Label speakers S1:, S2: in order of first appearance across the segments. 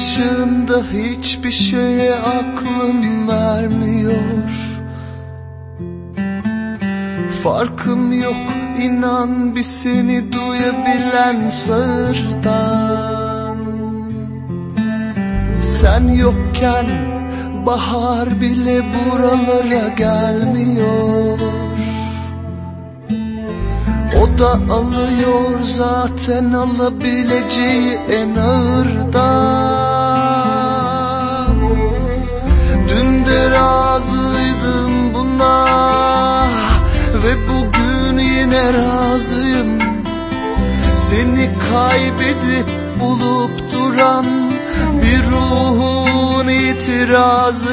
S1: Dışında hiçbir şeye aklım vermiyor. Farkım yok inan bir seni duyabilen sırdan. Sen yokken bahar bile buralara gelmiyor. O da alıyor zaten alabileceği en ağırdan Ve bugün yine razıyım. Seni kaybedip bulup duran bir ruhun itirazıyım.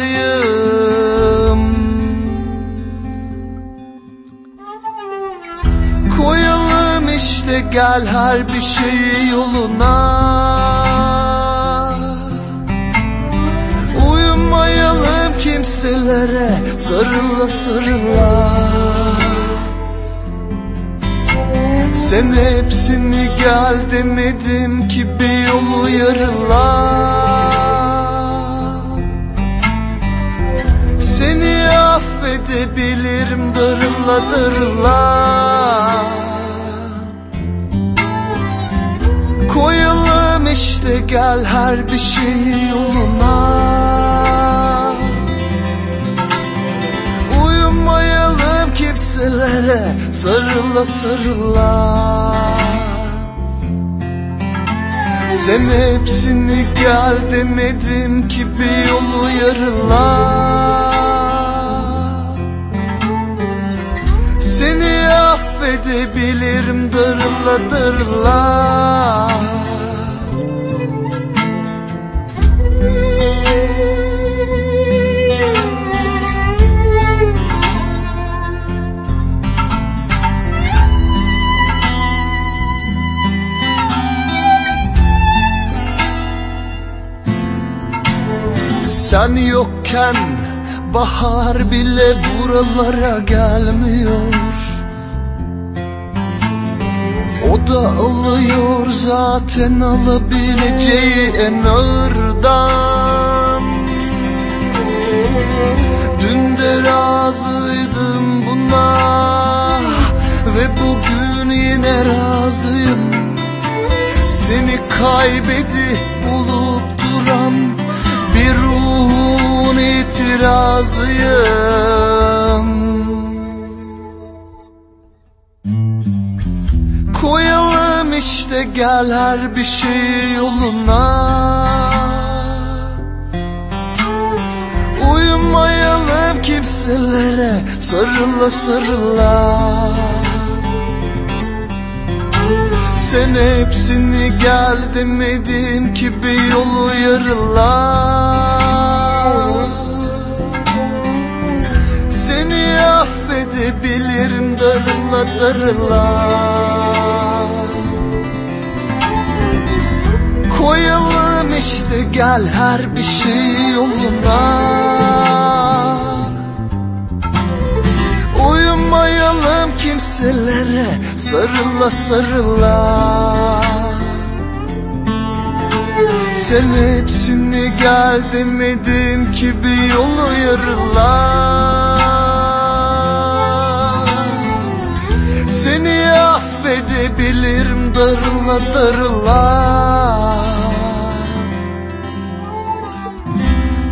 S1: Koyalım işte gel her bir şeyi yoluna. Uyumayalım kimselere sarıla sarıla Sen hepsini gel demedim ki bir yolu yarıla Seni affedebilirim darıla darıla Koyalım işte gel her bir şeyi sarıla sarıla Sen hepsini gel demedim ki bir yolu yarıla. Seni affedebilirim darıla darıla Sen yokken bahar bile buralara gelmiyor. O da alıyor zaten alabileceği en ağırdan. Dün de razıydım buna Ve bugün yine razıyım. Seni kaybedip itirazıyım Koyalım işte gel her bir şey yoluna. Uyumayalım kimselere sarıla sarıla. Sen hepsini gel demedim ki bir yolu yarıla affedebilirim darıla darıla Koyalım işte gel her bir şey yoluna Uyumayalım kimselere sarıla sarıla. Sen hepsini gel demedim ki bir yolu yarıla affedebilirim darıla darıla.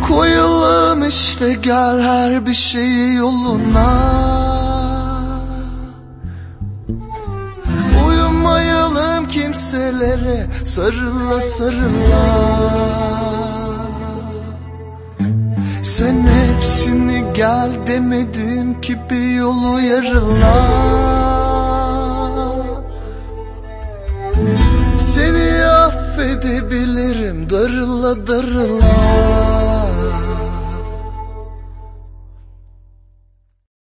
S1: Koyalım işte gel her bir şeyi yoluna. Uyumayalım kimselere sarıla sarıla. Sen hepsini gel demedim ki bir yolu yarıla Affedebilirim darıla darıla